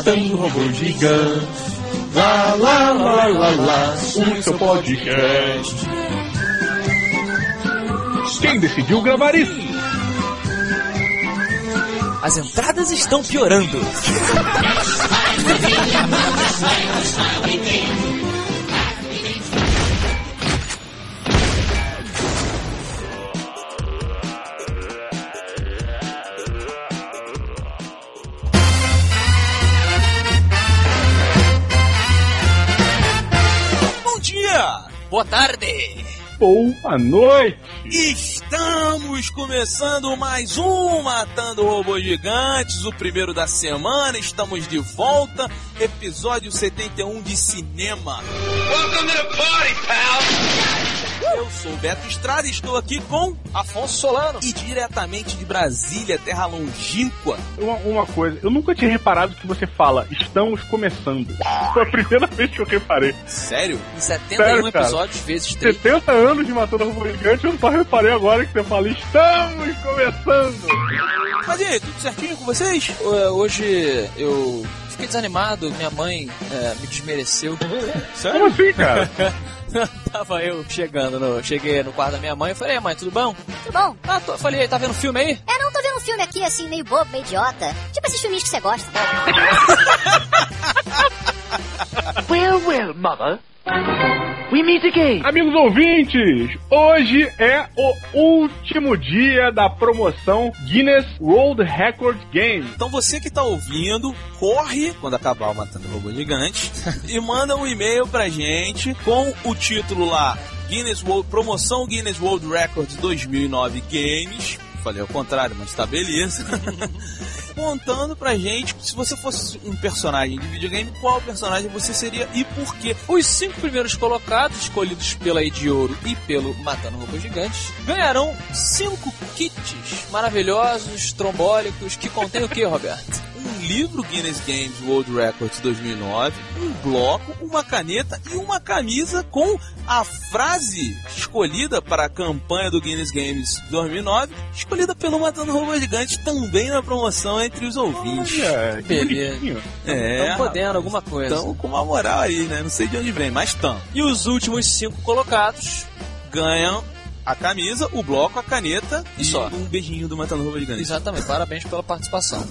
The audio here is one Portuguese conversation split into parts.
matando robôs gigantes. Lá, lá, lá, lá, lá, o seu podcast. Quem decidiu gravar isso? As entradas estão piorando. Boa tarde. Boa noite. Estamos começando mais um Matando Robôs Gigantes, o primeiro da semana. Estamos de volta, episódio 71 de cinema. Eu sou o Beto Estrada e estou aqui com Afonso Solano. e diretamente de Brasília, terra longínqua. Uma, uma coisa, eu nunca tinha reparado que você fala, estamos começando. Foi a primeira vez que eu reparei. Sério? Em 71 Sério, cara? episódios, vezes 3. 70 anos de Matando Robô Gigante, eu só reparei agora que você fala, estamos começando. Mas e aí, tudo certinho com vocês? Hoje eu fiquei desanimado, minha mãe é, me desmereceu. Como assim, cara? Tava eu chegando, no, cheguei no quarto da minha mãe e falei, mãe, tudo bom? Tudo bom? Ah, tô, falei, tá vendo filme aí? É, não, tô vendo um filme aqui, assim, meio bobo, meio idiota. Tipo esses filmes que você gosta. Well, well, Mother. We meet again. Amigos ouvintes, hoje é o último dia da promoção Guinness World Record Game. Então você que tá ouvindo, corre quando acabar o Matando Robô Gigante e manda um e-mail pra gente com o título lá Guinness World, Promoção Guinness World Records 2009 Games. Falei ao contrário, mas tá beleza. Contando pra gente, se você fosse um personagem de videogame, qual personagem você seria e por quê? Os cinco primeiros colocados, escolhidos pela Ed Ouro e pelo Matando Robôs Gigantes, ganharão cinco kits maravilhosos, trombólicos, que contém o que, Roberto? Um livro Guinness Games World Records 2009, um bloco, uma caneta e uma camisa com a frase escolhida para a campanha do Guinness Games 2009, escolhida pelo Matando Robôs Gigantes também na promoção entre os ouvintes. Olha, que Beleza. É, Estão podendo alguma coisa. Estão com uma moral aí, né? Não sei de onde vem, mas estão. E os últimos cinco colocados, Ganham a camisa, o bloco, a caneta E e só. um beijinho do Matando Robôs Gigantes. exatamente, parabéns pela participação.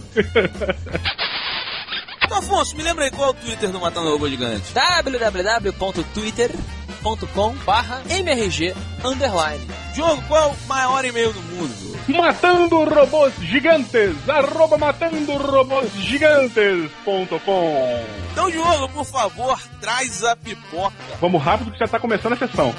Então, Afonso, me lembra aí qual é o Twitter do Matando Robôs Gigantes? www.twitter.com barra mrg underline. Jogo, qual é o maior e-mail do mundo? Diogo? Matando Robôs Gigantes, arroba matando robôs gigantes.com. Então, Diogo, por favor, traz a pipoca. Vamos rápido que já tá começando a sessão.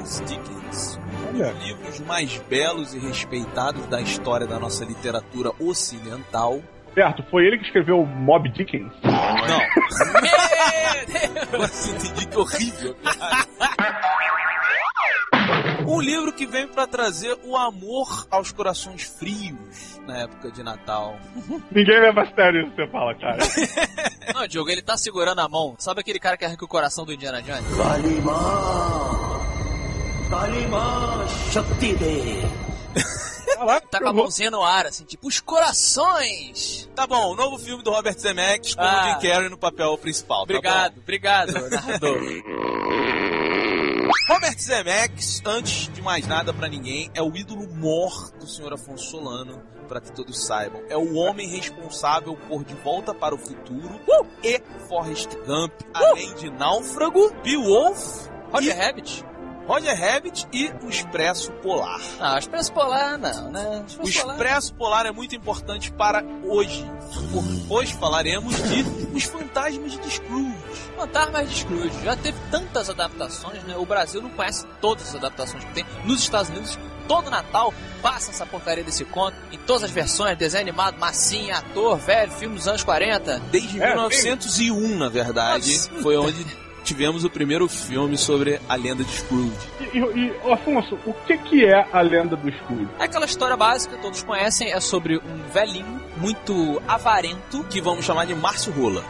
Charles Dickens. Um dos livros mais belos e respeitados da história da nossa literatura ocidental. Certo, foi ele que escreveu Mob Dickens. Não! Nossa, que horrível. Um livro que vem pra trazer o amor aos corações frios na época de Natal. Ninguém leva a sério isso que você fala, cara. Não, Diogo, ele tá segurando a mão. Sabe aquele cara que arranca o coração do Indiana Jones? Caraca, Tá com a mãozinha no ar, assim, tipo, os corações! Tá bom, o novo filme do Robert Zemeckis com Ah. o Jim Carrey no papel principal. tá Obrigado, obrigado, narrador. Robert Zemeckis, antes de mais nada pra ninguém, é o ídolo mor do Sr. Afonso Solano, pra que todos saibam. É o homem responsável por De Volta para o Futuro e Forrest Gump, além de Náufrago, Beowulf, Roger e Rabbit? Roger Rabbit e o Expresso Polar. Ah, o Expresso Polar não, né? O Expresso Polar é muito importante para hoje. Hoje falaremos de Os Fantasmas de Scrooge. Fantasmas de Scrooge. Já teve tantas adaptações, né? O Brasil não conhece todas as adaptações que tem. Nos Estados Unidos, todo Natal passa essa porcaria desse conto em todas as versões, desenho animado, massinha, ator, velho, filme dos anos 40. Desde É, 1901, na verdade, Nossa. foi onde tivemos o primeiro filme sobre a lenda de Scrooge. E, e, e, Afonso, o que, que é a lenda do Scrooge? É aquela história básica, todos conhecem, é sobre um velhinho muito avarento. Que vamos chamar de Márcio Rola.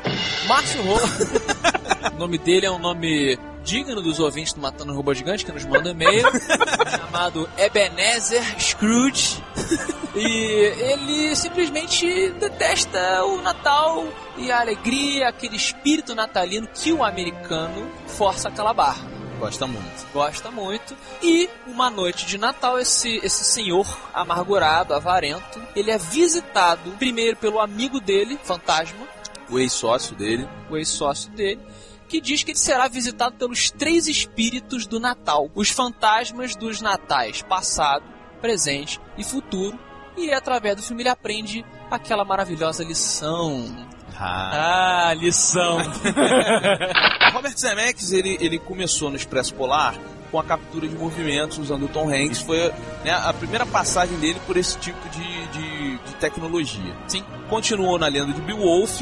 Márcio Rola. o nome dele é um nome digno dos ouvintes do Matando Robô Gigante, que nos manda um e-mail, chamado Ebenezer Scrooge. E ele simplesmente detesta o Natal e a alegria, aquele espírito natalino que o americano força aquela barra. Gosta muito. Gosta muito. E uma noite de Natal, esse, esse senhor amargurado, avarento, ele é visitado primeiro pelo amigo dele, fantasma, O ex-sócio dele. o ex-sócio dele, que diz que ele será visitado pelos três espíritos do Natal, os fantasmas dos natais passado, presente e futuro. E através do filme ele aprende aquela maravilhosa lição. Ah. Ah, lição! Robert Zemeckis, ele, ele começou no Expresso Polar com a captura de movimentos usando o Tom Hanks. Foi né, a primeira passagem dele por esse tipo de, de, de tecnologia. Sim. Continuou na lenda de Beowulf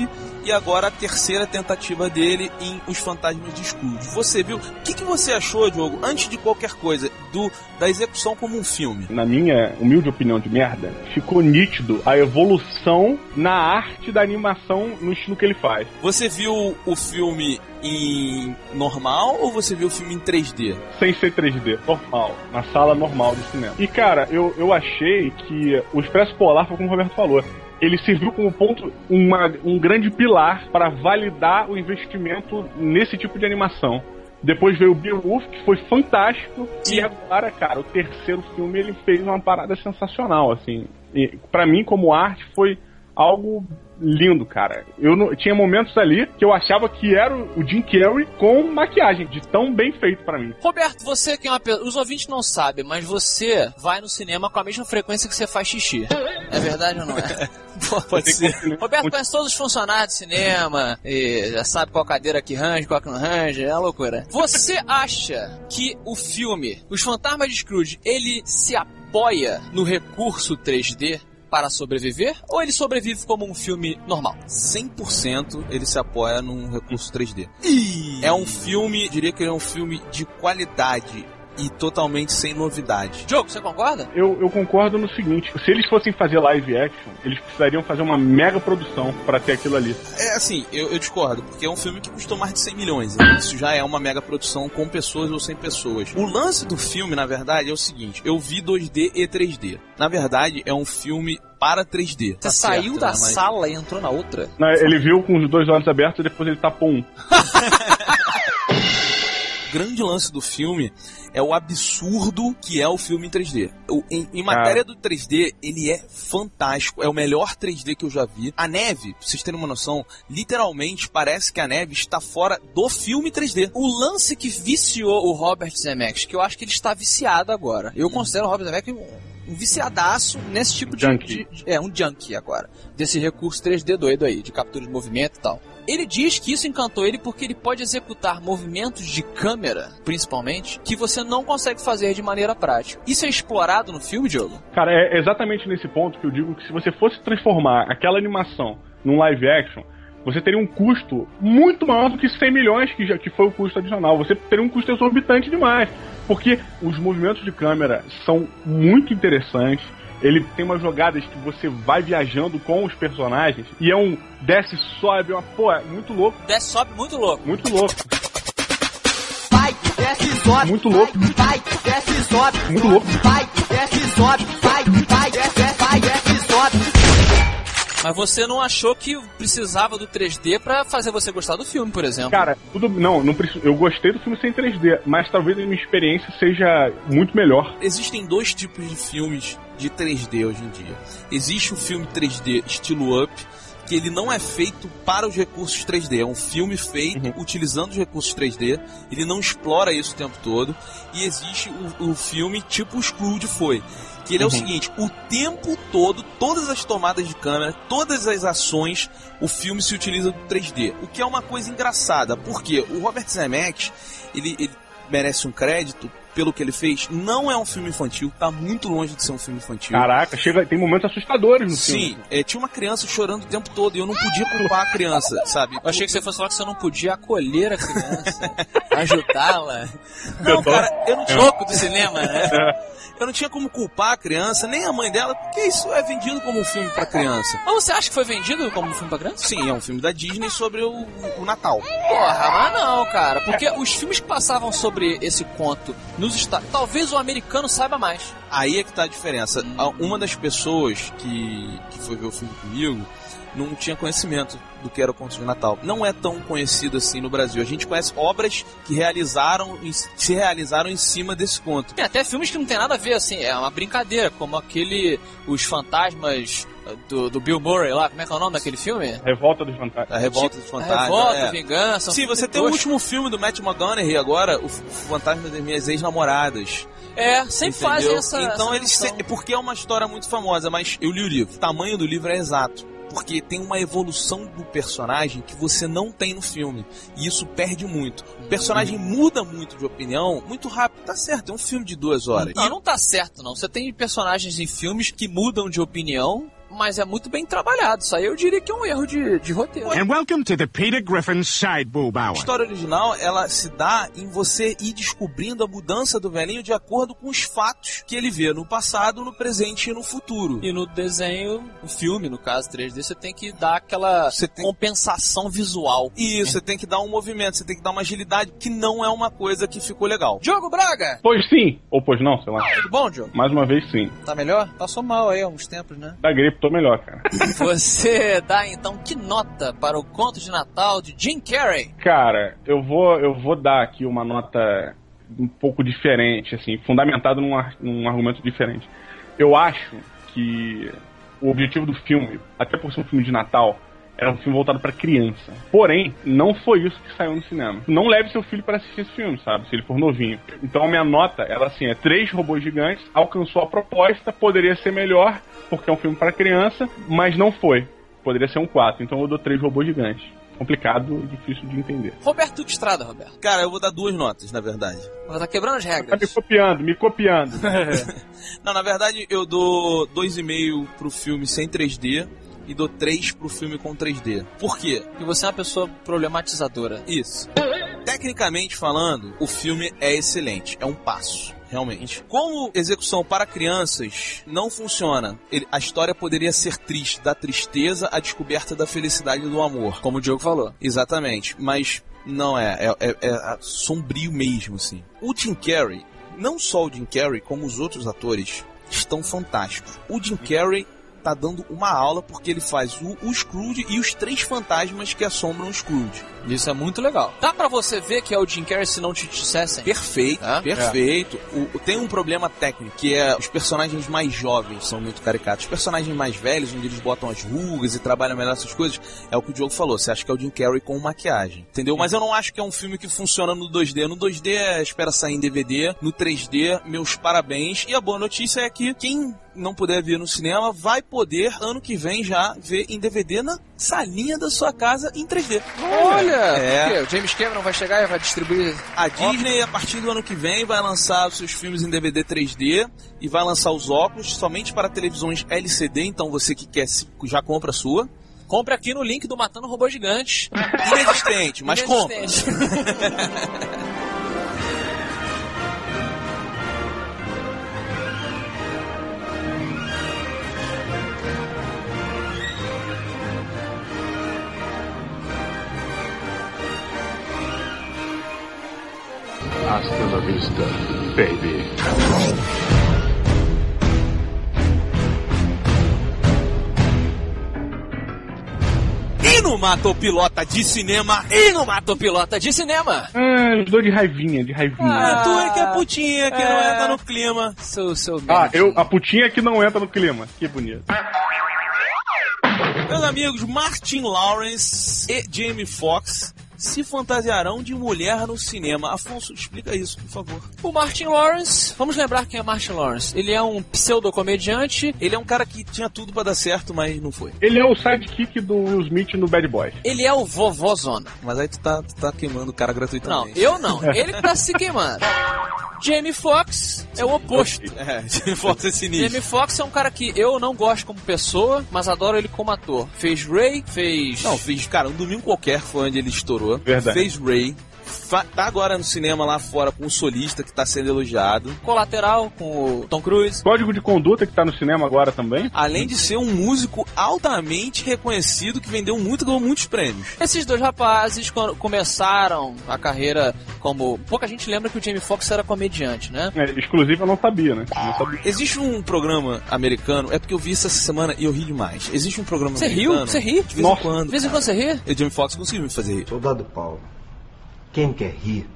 e agora a terceira tentativa dele em Os Fantasmas de Scrooge. Você viu? O que, que você achou, Diogo, antes de qualquer coisa, do da execução como um filme? Na minha humilde opinião de merda, ficou nítido a evolução na arte da animação no estilo que ele faz. Você viu o filme em normal ou você viu o filme em 3D? Sem ser 3D, normal, na sala normal do cinema. E cara, eu, eu achei que o Expresso Polar foi como o Roberto falou. Ele serviu como ponto, uma, um grande pilar para validar o investimento nesse tipo de animação. Depois veio o Beowulf, que foi fantástico. E agora, cara, o terceiro filme ele fez uma parada sensacional, assim. Para mim, como arte, foi algo lindo, cara. Eu não- tinha momentos ali que eu achava que era o Jim Carrey com maquiagem, de tão bem feito para mim. Roberto, você que é uma pessoa. Os ouvintes não sabem, mas você vai no cinema com a mesma frequência que você faz xixi. É verdade ou não é? Pode ser. Roberto conhece todos os funcionários de cinema, e já sabe qual cadeira que range, qual que não range, é uma loucura. Você acha que o filme Os Fantasmas de Scrooge, ele se apoia no recurso 3D para sobreviver? Ou ele sobrevive como um filme normal? 100% ele se apoia num recurso 3D. É um filme, diria que ele é um filme de qualidade e totalmente sem novidade. Diogo, você concorda? Eu, eu concordo no seguinte: se eles fossem fazer live action, eles precisariam fazer uma mega produção para ter aquilo ali. É assim, eu, eu discordo, porque é um filme que custou mais de 100 milhões. né? Isso já é uma mega produção com pessoas ou sem pessoas. O lance do filme, na verdade, é o seguinte: eu vi 2D e 3D. Na verdade, é um filme para 3D. Você Tá saiu certo, da né? Mas- sala e entrou na outra? Né, Ele viu com os dois olhos abertos e depois ele tapou um. Grande lance do filme é o absurdo que é o filme em 3D. O- em, em matéria do 3D, ele é fantástico. É o melhor 3D que eu já vi. A neve, pra vocês terem uma noção, literalmente parece que a neve está fora do filme 3D. O lance que viciou o Robert Zemeckis, que eu acho que ele está viciado agora. Eu considero o Robert Zemeckis um, viciadaço nesse tipo de, Junkie. de- É, um junkie agora. Desse recurso 3D doido aí, de captura de movimento e tal. Ele diz que isso encantou ele porque ele pode executar movimentos de câmera, principalmente, que você não consegue fazer de maneira prática. Isso é explorado no filme, Diogo? Cara, é exatamente nesse ponto que eu digo que se você fosse transformar aquela animação num live action, você teria um custo muito maior do que 100 milhões, que, já, que foi o custo adicional. Você teria um custo exorbitante demais. Porque os movimentos de câmera são muito interessantes. Ele tem umas jogadas que você vai viajando com os personagens e é um desce, sobe, uma, pô, é muito louco, Desce, sobe muito louco. muito louco, Vai, desce, sobe. muito louco, Vai, desce, sobe. muito louco. Vai, desce, sobe. Vai, vai, desce. Mas você não achou que precisava do 3D pra fazer você gostar do filme, por exemplo? Cara, tudo. Não, não. Eu gostei do filme sem 3D, mas talvez a minha experiência seja muito melhor. Existem dois tipos de filmes de 3D hoje em dia. Existe o filme 3D estilo Up, que ele não é feito para os recursos 3D. É um filme feito utilizando os recursos 3D. Ele não explora isso o tempo todo. E existe o, o filme tipo o Scrooge foi. Que ele é o seguinte, o tempo todo, todas as tomadas de câmera, todas as ações, o filme se utiliza do 3D. O que é uma coisa engraçada, porque o Robert Zemeckis, ele, ele merece um crédito pelo que ele fez, não é um filme infantil, tá muito longe de ser um filme infantil. Caraca, chega, tem momentos assustadores no Sim, filme. é, tinha uma criança chorando o tempo todo e eu não podia culpar a criança, sabe? Eu achei que você fosse falar que você não podia acolher a criança, ajudá-la. Não, cara, eu não tinha Louco do cinema, né? Eu não tinha como culpar a criança, nem a mãe dela, porque isso é vendido como um filme pra criança. Mas você acha que foi vendido como um filme pra criança? Sim, é um filme da Disney sobre o, o Natal. Porra, mas não, cara. Porque os filmes que passavam sobre esse conto nos Estados... Talvez o americano saiba mais. Aí é que tá a diferença. A- Uma das pessoas que, que foi ver o filme comigo não tinha conhecimento do que era o Conto de Natal. Não é tão conhecido assim no Brasil. A gente conhece obras que realizaram, se realizaram em cima desse conto. Tem até filmes que não tem nada a ver, assim, é uma brincadeira, como aquele Os Fantasmas uh, do, do Bill Murray lá, como é que é o nome daquele filme? Revolta dos Fantasmas. A Revolta dos Fantasmas. Revolta, é. Vingança. Sim, você tem o último filme do Matt McConaughey agora, o Fantasma das Minhas Ex-Namoradas. É, sempre Entendeu? fazem essa. Então essa eles porque é uma história muito famosa, mas eu li o livro. O tamanho do livro é exato. Porque tem uma evolução do personagem que você não tem no filme. E isso perde muito. O personagem muda muito de opinião muito rápido. Tá certo, é um filme de duas horas. Não, não tá certo, não. Você tem personagens em filmes que mudam de opinião, mas é muito bem trabalhado. Isso aí eu diria que é um erro de, de roteiro. And welcome to the Peter Griffin Sideboob A Hour. história original, ela se dá em você ir descobrindo a mudança do velhinho de acordo com os fatos que ele vê no passado, no presente e no futuro. E no desenho, no filme, no caso 3D, você tem que dar aquela tem- compensação visual. E você tem que dar um movimento, você tem que dar uma agilidade, que não é uma coisa que ficou legal. Diogo Braga! Pois sim, ou pois não, sei lá. Tudo bom, Diogo? Mais uma vez sim. Tá melhor? Passou mal aí há uns tempos, né? Da gripe tô melhor, cara. Você dá então que nota para o conto de Natal de Jim Carrey? Cara, eu vou, eu vou dar aqui uma nota um pouco diferente, assim, fundamentado num, num argumento diferente. Eu acho que o objetivo do filme, até por ser um filme de Natal, era um filme voltado pra criança. Porém, não foi isso que saiu no cinema. Não leve seu filho para assistir esse filme, sabe? Se ele for novinho. Então a minha nota, ela assim, é três robôs gigantes, alcançou a proposta, poderia ser melhor, porque é um filme para criança, mas não foi. Poderia ser um 4, então eu dou três robôs gigantes. Complicado e difícil de entender. Roberto de Estrada, Roberto. Cara, eu vou dar duas notas, na verdade. Você tá quebrando as Tá me regras. copiando, me copiando. Não, na verdade, eu dou 2,5 pro filme sem 3D e dou 3 pro filme com 3D. Por quê? E você é uma pessoa problematizadora. Isso. Tecnicamente falando, o filme é excelente. É um passo. Realmente. Como execução para crianças não funciona, ele- a história poderia ser triste, da tristeza à descoberta da felicidade e do amor. Como o Diogo falou. Exatamente, mas não é, é, é- é sombrio mesmo, assim. O Jim Carrey, não só o Jim Carrey, como os outros atores, estão fantásticos. O Jim Carrey tá dando uma aula porque ele faz o, o Scrooge e os três fantasmas que assombram o Scrooge. Isso é muito legal. Dá pra você ver que é o Jim Carrey se não te dissessem? Perfeito, É? perfeito. O- o- tem um problema técnico, que é os personagens mais jovens são muito caricatos. Os personagens mais velhos, onde eles botam as rugas e trabalham melhor essas coisas, é o que o Diogo falou. Você acha que é o Jim Carrey com maquiagem, entendeu? Mas eu não acho que é um filme que funciona no 2D. No 2D, é, espera sair em DVD. No 3D, meus parabéns. E a boa notícia é que quem não puder ver no cinema vai poder, ano que vem, já ver em DVD na salinha da sua casa em 3D. Olha! É. o James Cameron vai chegar e vai distribuir. A Disney, a partir do ano que vem, vai lançar os seus filmes em DVD 3D e vai lançar os óculos somente para televisões LCD. Então você que quer já compra a sua. Compre aqui no link do Matando Robô Gigante. Inexistente, mas compra. Inexistente. Hasta la vista, baby. E no Mata o Pilota de Cinema. E no Mato Pilota de Cinema. Ah, os dois de raivinha, de raivinha. Ah, tu é que é putinha, que não é. entra no clima. Seu, seu Ah, eu, a putinha que não entra no clima. Que bonito. Meus amigos, Martin Lawrence e Jamie Foxx se fantasiarão de mulher no cinema. Afonso, explica isso, por favor. O Martin Lawrence, vamos lembrar quem é Martin Lawrence. Ele é um pseudo-comediante, Ele é um cara que tinha tudo pra dar certo, mas não foi. Ele é o sidekick do Will Smith no Bad Boys. ele é o vovózona. Mas aí tu tá, tu tá queimando o cara Não, gratuitamente. eu não. Ele que tá se queimando. Jamie Foxx é o oposto. É, Jamie Foxx é sinistro. Jamie Foxx é um cara que eu não gosto como pessoa, mas adoro ele como ator. Fez Ray, fez. Não, fez, cara, um domingo qualquer foi onde ele estourou. Verdade. Fez Ray. Tá agora no cinema lá fora com o solista que tá sendo elogiado. Colateral com o Tom Cruise. Código de conduta que tá no cinema agora também. Além de ser um músico altamente reconhecido que vendeu muito, ganhou muitos prêmios. Esses dois rapazes, quando começaram a carreira como. Pouca gente lembra que o Jamie Foxx era comediante, né? É, exclusivo eu não sabia, né? Não sabia. Existe um programa americano, é porque eu vi isso essa semana e eu ri demais. Existe um programa Você americano. riu? Você ri? De vez Nossa. em quando. De vez em quando você ri? E o Jamie Foxx conseguiu me fazer rir. Soldado Paulo, quem quer rir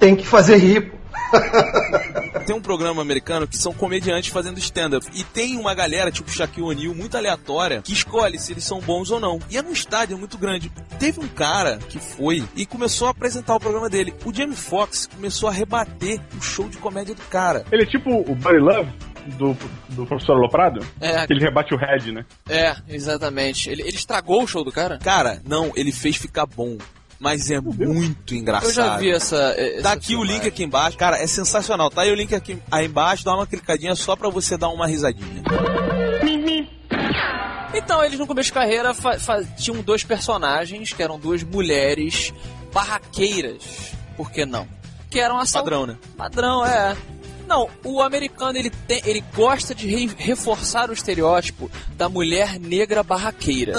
tem que fazer rir. pô. Tem um programa americano que são comediantes fazendo stand-up. E tem uma galera, tipo Shaquille O'Neal, muito aleatória, que escolhe se eles são bons ou não. E é num estádio muito grande. Teve um cara que foi e começou a apresentar o programa dele. O Jamie Foxx começou a rebater o show de comédia do cara. Ele é tipo o Buddy Love do, do professor Aloprado. É, Que ele rebate o head, né? é, exatamente. Ele, ele estragou o show do cara? Cara, não, ele fez ficar bom. Mas é muito engraçado. Eu já vi essa. essa Tá aqui o link aqui embaixo. Cara, é sensacional. Tá aí o link aqui aí embaixo. Dá uma clicadinha só pra você dar uma risadinha. Então, eles no começo de carreira tinham dois personagens, que eram duas mulheres barraqueiras. Por que não? Que eram assal... Padrão, né? Padrão, é. Não, o americano ele, tem, ele gosta de re- reforçar o estereótipo da mulher negra barraqueira.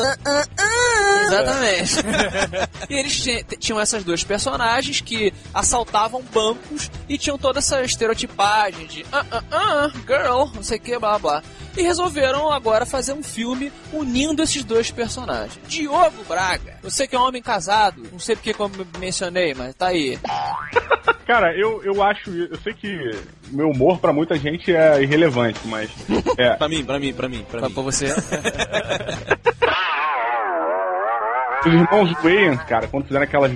Exatamente. e eles ti- tinham essas duas personagens que assaltavam bancos e tinham toda essa estereotipagem de ah, ah, ah, girl, não sei o que, blá blá. E resolveram agora fazer um filme unindo esses dois personagens. Diogo Braga, você que é um homem casado, não sei porque como eu mencionei, mas tá aí. Cara, eu, eu acho. Eu sei que meu humor pra muita gente é irrelevante, mas. É. Pra mim, pra mim, pra mim, pra Pra, mim. pra você. Os irmãos Wayans, cara, quando fizeram aquelas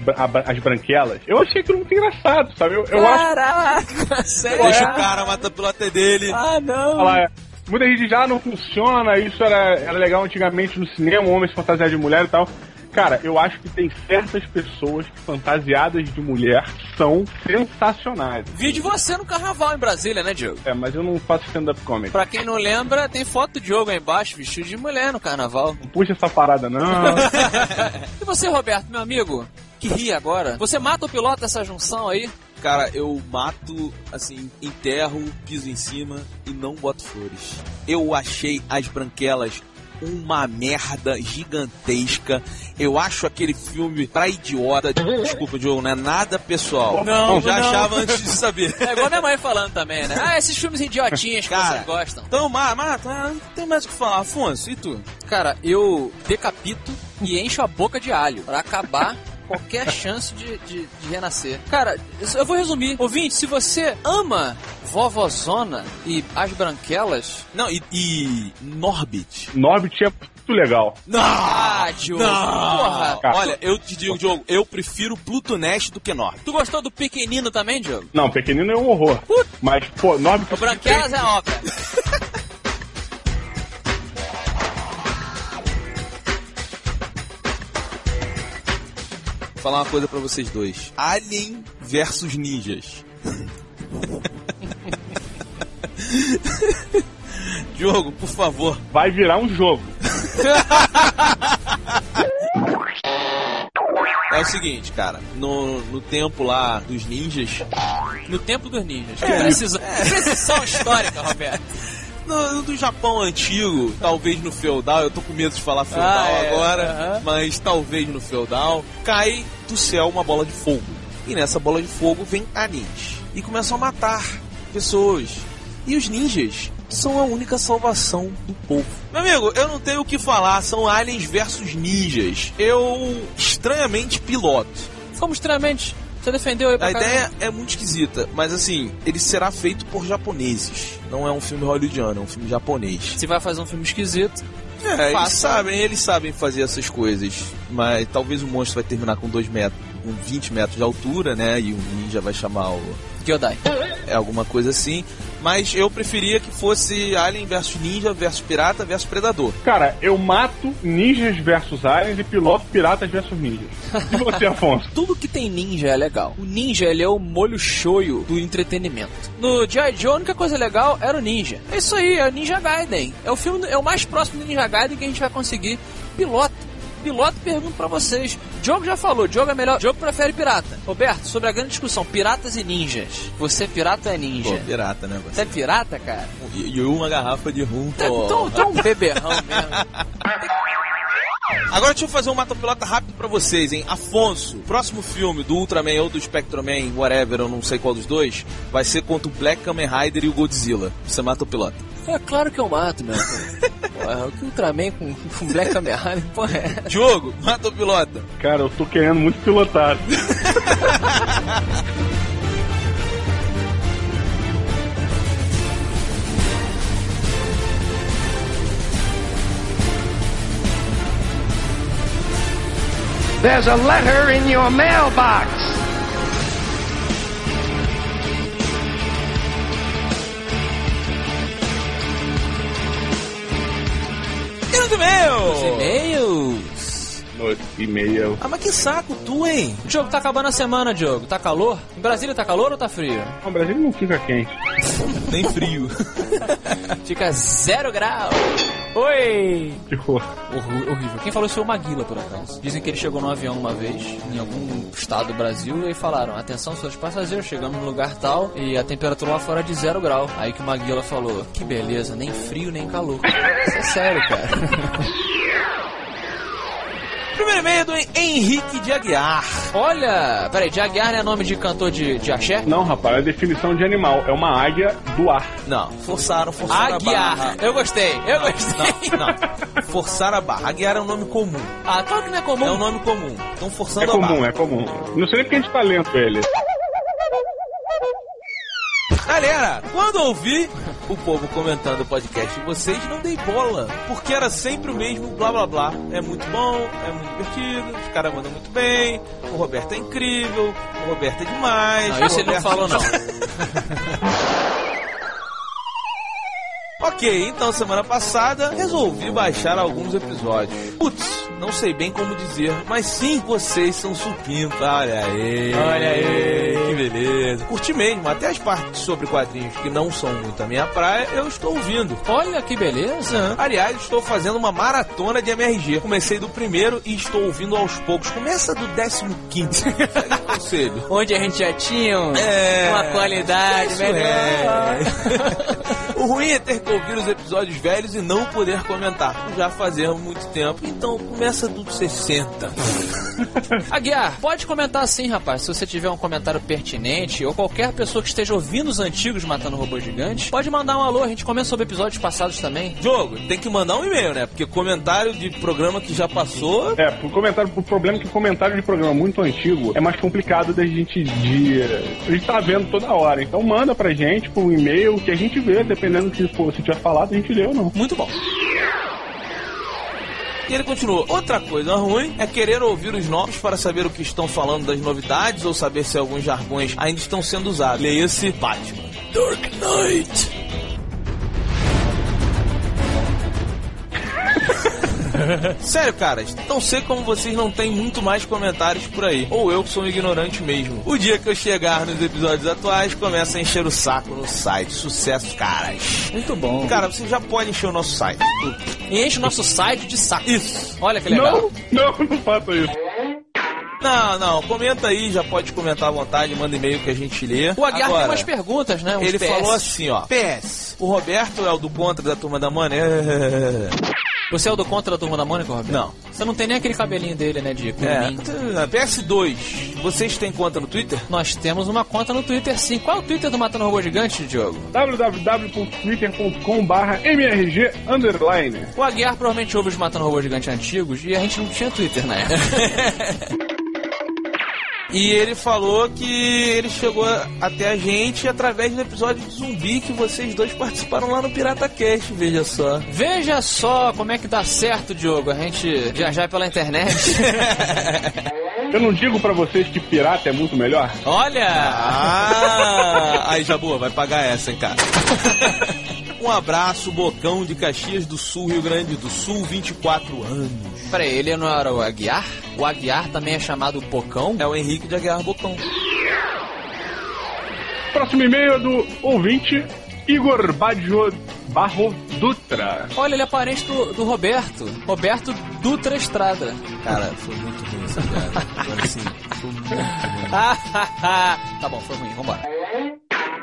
as branquelas, eu achei aquilo muito engraçado, sabe? Eu, eu acho. Caraca, sério? Deixa o cara matar pelo AT dele. Ah, não. Olha lá, é. Muita gente já não funciona, isso era, era legal antigamente no cinema, homens fantasiados de mulher e tal. Cara, eu acho que tem certas pessoas que fantasiadas de mulher são sensacionais. Vi de você no carnaval em Brasília, né, Diogo? É, mas eu não faço stand-up comedy. Pra quem não lembra, tem foto do Diogo aí embaixo, vestido de mulher no carnaval. Não puxa essa parada, não. E você, Roberto, meu amigo, que ri agora? Você mata o piloto dessa junção aí? Cara, eu mato, assim, enterro, piso em cima e não boto flores. Eu achei as branquelas uma merda gigantesca. Eu acho aquele filme pra idiota. Desculpa, Diogo, não é nada pessoal. Não, Eu já não. achava antes de saber. É igual minha mãe falando também, né? Ah, esses filmes idiotinhos que Cara. vocês gostam. Então, mata, mata, não tem mais o que falar. Afonso, e tu? Cara, eu decapito e encho a boca de alho pra acabar qualquer chance de, de, de renascer. Cara, eu vou resumir. Ouvinte, se você ama Vovozona e As Branquelas... Não, e, e Norbit. Norbit é muito legal. Não! Ah, Diogo! Porra! Cara. Olha, eu te digo, Diogo, eu prefiro Pluto Nest do que Norbit. Tu gostou do Pequenino também, Diogo? Não, pequenino é um horror. Mas, pô, Norbit. O Branquelas é óbvio. falar uma coisa pra vocês dois. Alien versus ninjas. Diogo, por favor. Vai virar um jogo. É o seguinte, cara. No, no tempo lá dos ninjas. No tempo dos ninjas. Que precisão, que precisão histórica, Roberto. No, do Japão antigo, talvez no feudal, eu tô com medo de falar feudal Ah, é, agora, aham. mas talvez no feudal, cai do céu uma bola de fogo. E nessa bola de fogo vem aliens. E começam a matar pessoas. E os ninjas são a única salvação do povo. Meu amigo, eu não tenho o que falar, são aliens versus ninjas. Eu estranhamente piloto. Como extremamente. Você defendeu pra A caramba. ideia é muito esquisita, mas assim, ele será feito por japoneses. Não é um filme hollywoodiano, é um filme japonês. Se vai fazer um filme esquisito, É, eles Faça. sabem, eles sabem fazer essas coisas. Mas talvez o monstro vai terminar com dois metros com 20 metros de altura, né? E o ninja vai chamar o. Gyodai. É alguma coisa assim. Mas eu preferia que fosse Alien versus Ninja versus Pirata versus Predador. Cara, eu mato ninjas versus aliens e piloto piratas versus ninjas. E você, Afonso? Tudo que tem ninja é legal. O ninja, ele é o molho shoyu do entretenimento. No G.I. Joe, a única coisa legal era o ninja. É isso aí, é o Ninja Gaiden. É o filme, é o mais próximo do Ninja Gaiden que a gente vai conseguir. Piloto. Piloto, pergunto pra vocês. Diogo já falou, Diogo é melhor. Diogo prefere pirata. Roberto, sobre a grande discussão, piratas e ninjas. Você é pirata ou é ninja? Pô, pirata, né? Você é pirata, cara? E, e uma garrafa de rum. Tá, então, então um beberrão mesmo. Agora deixa eu fazer um mata-pilota rápido pra vocês, hein? Afonso, próximo filme do Ultraman ou do Spectroman, whatever, eu não sei qual dos dois, vai ser contra o Black Kamen Rider e o Godzilla. Você mata o pilota. É claro que eu mato, meu. Porra, o que Ultraman com, com Black Kamen Rider, porra é? Diogo, mata o pilota. Cara, eu tô querendo muito pilotar. There's a letter in your mailbox. Grande meu! E-mails. No e-mail. Ah, mas que saco tu, hein? Diogo, tá acabando a semana, Diogo. Tá calor? Em Brasília tá calor ou tá frio? O Brasil não fica quente. Nem frio. Fica zero grau. Oi! Que horror. Horru- horrível. Quem falou isso foi o Maguila, por acaso. Dizem que ele chegou no avião uma vez, em algum estado do Brasil, e falaram: Atenção, seus passageiros, chegamos no lugar tal e a temperatura lá fora é de zero grau. Aí que o Maguila falou: Que beleza, nem frio nem calor. Isso é sério, cara. Primeiro e-mail do Henrique de Aguiar. Olha, peraí, de Aguiar não é nome de cantor de, de axé? Não, rapaz, é a definição de animal. É uma águia do ar. Não, forçaram, forçaram a Aguiar. barra. Eu gostei, eu gostei. Não, não. Forçaram a barra. Aguiar é um nome comum. Ah, claro que não é comum. É um nome comum. Estão forçando É a barra. comum, é comum. Não sei nem porque a gente tá lendo ele. Galera, quando ouvi o povo comentando o podcast de vocês, não dei bola. Porque era sempre o mesmo blá blá blá. É muito bom, é muito divertido, os caras mandam muito bem, o Roberto é incrível, o Roberto é demais. Não, isso o ele não Roberto- falou, não. Ok, então semana passada resolvi baixar alguns episódios. Putz, não sei bem como dizer, mas sim, vocês são supimpa. Olha aí. Olha aí. Que beleza. Curti mesmo, até as partes sobre quadrinhos que não são muito a minha praia, eu estou ouvindo. Olha que beleza. Aliás, estou fazendo uma maratona de MRG. Comecei do primeiro e estou ouvindo aos poucos. Começa do décimo quinto. Conselho. Onde a gente já tinha É. uma qualidade Isso melhor. é. o ruim é ter que ouvir os episódios velhos e não poder comentar. Já fazemos muito tempo, então começa do 60. Aguiar, pode comentar sim, rapaz. Se você tiver um comentário pertinente ou qualquer pessoa que esteja ouvindo os antigos Matando Robô Gigante, pode mandar um alô. A gente comenta sobre episódios passados também. Jogo, tem que mandar um e-mail, né? Porque comentário de programa que já passou. É, pro comentário, o problema é que comentário de programa muito antigo é mais complicado da gente de. A gente tá vendo toda hora. Então manda pra gente por um e-mail que a gente vê, dependendo se, for, se tiver falado, a gente lê ou não. Muito bom. E ele continuou. Outra coisa ruim é querer ouvir os novos para saber o que estão falando das novidades ou saber se alguns jargões ainda estão sendo usados. Leia-se Batman. Dark Knight. Sério, caras, não sei como vocês não têm muito mais comentários por aí. Ou eu que sou um ignorante mesmo. O dia que eu chegar nos episódios atuais, começa a encher o saco no site. Sucesso, caras. Muito bom. Cara, você já pode encher o nosso site. E enche o nosso site de saco. Isso. Olha que legal. Não, não, não faça isso. Não, não, comenta aí, já pode comentar à vontade, manda e-mail que a gente lê. O Aguiar Agora, tem umas perguntas, né? Uns Ele PS. falou assim, ó. PS. O Roberto é o do contra da turma da Money? Você é o do contra da turma da Mônica, Roberto? Não. Você não tem nem aquele cabelinho dele, né, de É. curumim. PS2. Vocês têm conta no Twitter? Nós temos uma conta no Twitter, sim. Qual é o Twitter do Matando Robô Gigante, Diogo? www.twitter.com mrg underline. O Aguiar provavelmente ouve os Matando Robô Gigante antigos e a gente não tinha Twitter na época. E ele falou que ele chegou até a gente através do episódio de zumbi que vocês dois participaram lá no Pirata Cast, veja só. Veja só como é que dá certo, Diogo, a gente viajar pela internet. Eu não digo pra vocês que pirata é muito melhor? Olha! Ah, aí, Jabu, vai pagar essa, hein, cara? Um abraço, Bocão de Caxias do Sul, Rio Grande do Sul, 24 anos. Peraí, ele não era o Aguiar? O Aguiar também é chamado Bocão? É o Henrique de Aguiar Bocão. Próximo e-mail é do ouvinte Igor Baggio Barro Dutra. Olha, ele é parente do, do Roberto. Roberto Dutra Estrada. Cara, foi muito ruim essa piada. Agora sim, foi muito ruim. tá bom, foi ruim, vambora.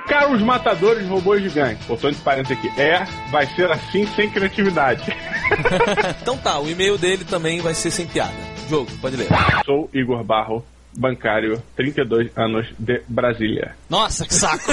Caros matadores de robôs gigantes. Botou entre parênteses aqui. É, vai ser assim sem criatividade. Então tá, o e-mail dele também vai ser sem piada. Jogo, pode ler. Sou Igor Barro, bancário, 32 anos de Brasília. Nossa, que saco.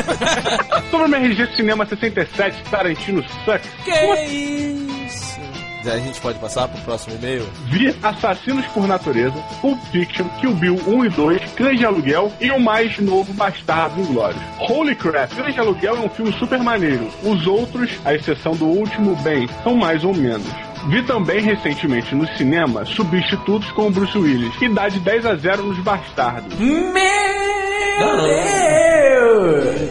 Sobre o MRG Cinema 67, Tarantino Sucks. que isso? Já a gente pode passar pro próximo e-mail? Vi Assassinos por Natureza, Pulp Fiction, Kill Bill 1 e 2, Cães de Aluguel e o mais novo Bastardo Inglórios. Holy crap, Cães de Aluguel é um filme super maneiro. Os outros, à exceção do último bem, são mais ou menos. Vi também recentemente no cinema Substitutos com o Bruce Willis, que dá de 10 a 0 nos Bastardos.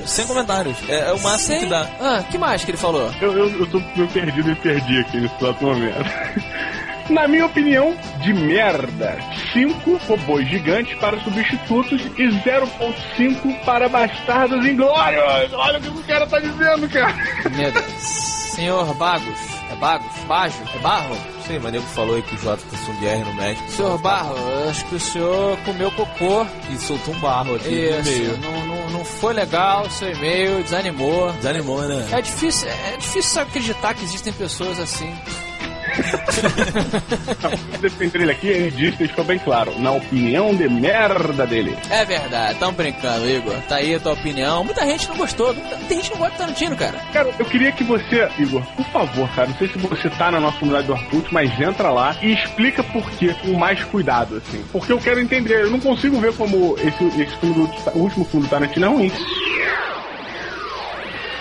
Sem comentários. É, é o máximo que dá. Ah, que mais que ele falou? Eu, eu, eu tô meio perdido e perdi aqui nesse exato momento. Na minha opinião, de merda. 5 robôs gigantes para substitutos e 0.5 para bastardos inglórios. Olha o que o cara tá dizendo, cara. Meu Deus. Senhor Bagos. É Bagos? Bajo? É Barro? Sim, mas nego falou aí que o Jota tá som de R no médico. Senhor Barro, eu acho que o senhor comeu cocô. E soltou um barro aqui no Isso, e-mail. não, não, não foi legal o seu e-mail, desanimou. Desanimou, né? É difícil, é difícil acreditar que existem pessoas assim. Defender ele aqui, ele disse, deixou bem claro, na opinião de merda dele. É verdade, tão brincando, Igor. Tá aí a tua opinião. Muita gente não gostou, muita, muita gente não gosta de Tarantino, cara. Cara, eu queria que você, Igor, por favor, cara, não sei se você tá na nossa comunidade do Arcult, mas entra lá e explica por que com mais cuidado, assim. Porque eu quero entender, eu não consigo ver como esse, esse filme do, o último filme do Tarantino é ruim.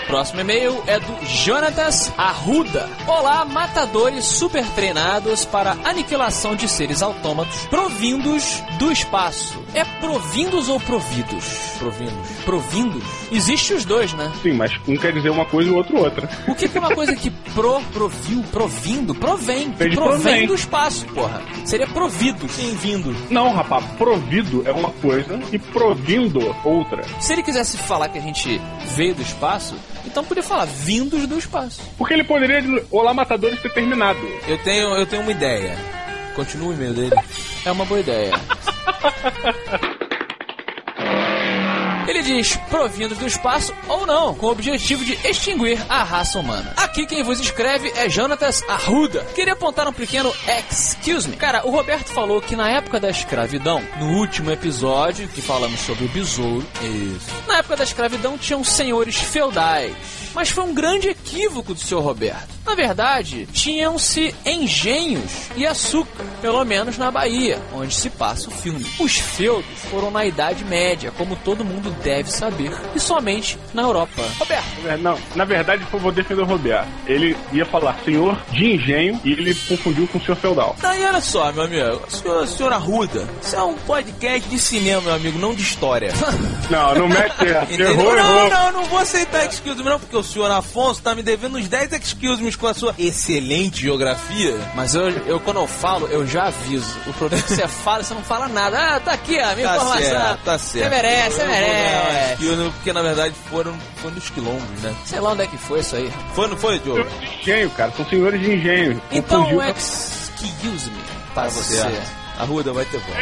Próximo e-mail é do Jonatas Arruda. Olá, matadores super treinados para aniquilação de seres autômatos provindos do espaço. É provindos ou providos? Provindos. Provindos? Existe os dois, né? Sim, mas um quer dizer uma coisa e o outro outra. O que, que é uma coisa que pro, proviu, provindo, provém? Provém provém. do espaço, porra. Seria provido. Sim, vindo. Não, rapaz, provido é uma coisa e provindo outra. Se ele quisesse falar que a gente veio do espaço, então podia falar vindos do espaço. Porque ele poderia, Olá Matadores, ter terminado. Eu tenho, eu tenho uma ideia. Continua o e-mail dele. É uma boa ideia. Ele diz provindos do espaço ou não, com o objetivo de extinguir a raça humana. Aqui quem vos escreve é Jonatas Arruda. Queria apontar um pequeno excuse me. Cara, o Roberto falou que na época da escravidão, no último episódio que falamos sobre o besouro, Isso. na época da escravidão tinham senhores feudais. Mas foi um grande equívoco do seu Roberto. Na verdade, tinham-se engenhos e açúcar, pelo menos na Bahia, onde se passa o filme. Os feudos foram na Idade Média, como todo mundo deve saber, e somente na Europa. Roberto, É, Não, na verdade, eu vou defender o Roberto. Ele ia falar senhor de engenho e ele confundiu com o senhor feudal. Daí olha só, meu amigo. Senhor, senhor Arruda, isso é um podcast de cinema, meu amigo, não de história. Não, não mete? Errou, não, errou. não, não vou aceitar me não, porque o senhor Afonso tá me devendo uns 10 excuse me com a sua excelente geografia. mas eu, eu quando eu falo, eu já aviso. O problema é que você fala e você não fala nada. Ah, tá aqui a minha Tá informação. certo, tá certo. Você merece, você merece. excuse porque na verdade foram, foram dos quilombos, né? Sei lá onde é que foi isso aí. Foi, não foi, Diogo? Engenho, cara. São senhores de engenho. Então, Confundiu- excuse me para você. Arruda vai ter voz.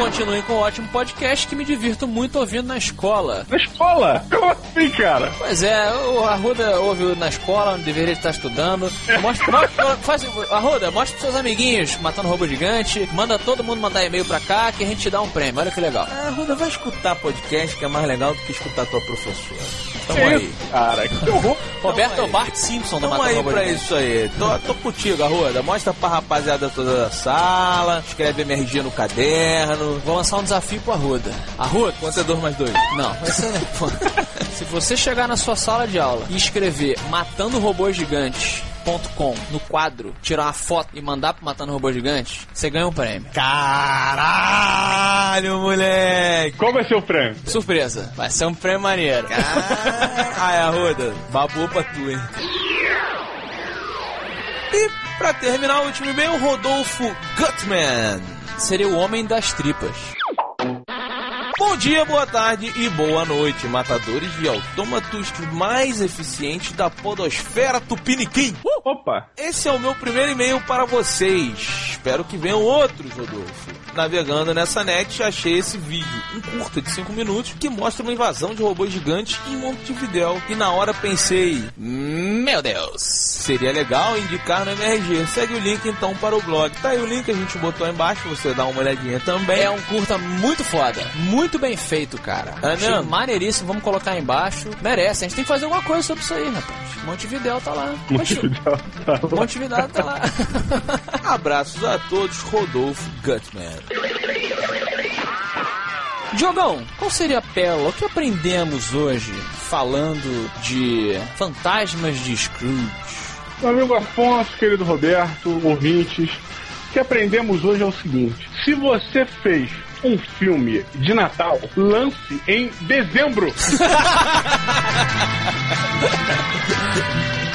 Continuem com o ótimo podcast que me divirto muito ouvindo na escola. Na escola? Como assim, cara? Pois é, o Arruda ouve na escola, onde deveria estar estudando. Mostra, mostra, faz, Arruda, mostra pros seus amiguinhos matando robô gigante. Manda todo mundo mandar e-mail pra cá que a gente te dá um prêmio. Olha que legal. Ah, Arruda, vai escutar podcast que é mais legal do que escutar tua professora. Tamo aí. cara? Que horror. Roberto. Bart Simpson do Tamo aí pra isso aí. Tô, tô contigo, Arruda. Mostra pra rapaziada toda da sala. Escreve MRG no caderno. Vou lançar um desafio pro Arruda. Arruda, Quanto é 2 mais 2? Não, esse é... pô. Se você chegar na sua sala de aula e escrever Matando Robôs Gigantes scrooge.com no quadro, tirar uma foto e mandar pro Matando Robô Gigante, você ganha um prêmio. Caralho, moleque! Qual vai ser o prêmio? Surpresa, vai ser um prêmio maneiro. Ai, Arruda, babou pra tu, hein? E pra terminar, o último e-mail, Rodolfo Gutman. Seria o homem das tripas. Bom dia, boa tarde e boa noite, matadores de autômatos mais eficientes da podosfera Tupiniquim. Opa! Esse é o meu primeiro e-mail para vocês. Espero que venham outros, Rodolfo. Navegando nessa net, achei esse vídeo, um curta de 5 minutos, que mostra uma invasão de robôs gigantes em Montevidéu. E na hora pensei, Meu Deus! seria legal indicar no MRG. Segue o link então para o blog. Tá aí o link, a gente botou aí embaixo, você dá uma olhadinha também. É um curta muito foda, muito bem feito, cara. É Achei mesmo? maneiríssimo, vamos colocar aí embaixo. Merece, a gente tem que fazer alguma coisa sobre isso aí, rapaz. Montevidéu tá lá. Montevidéu. Tá lá. Montevidéu tá lá. Abraços a todos, Rodolfo Gutman. Diogão, qual seria a pérola? O que aprendemos hoje falando de fantasmas de Scrooge? Meu amigo Afonso, querido Roberto, ouvintes, o que aprendemos hoje é o seguinte: se você fez um filme de Natal, lance em dezembro.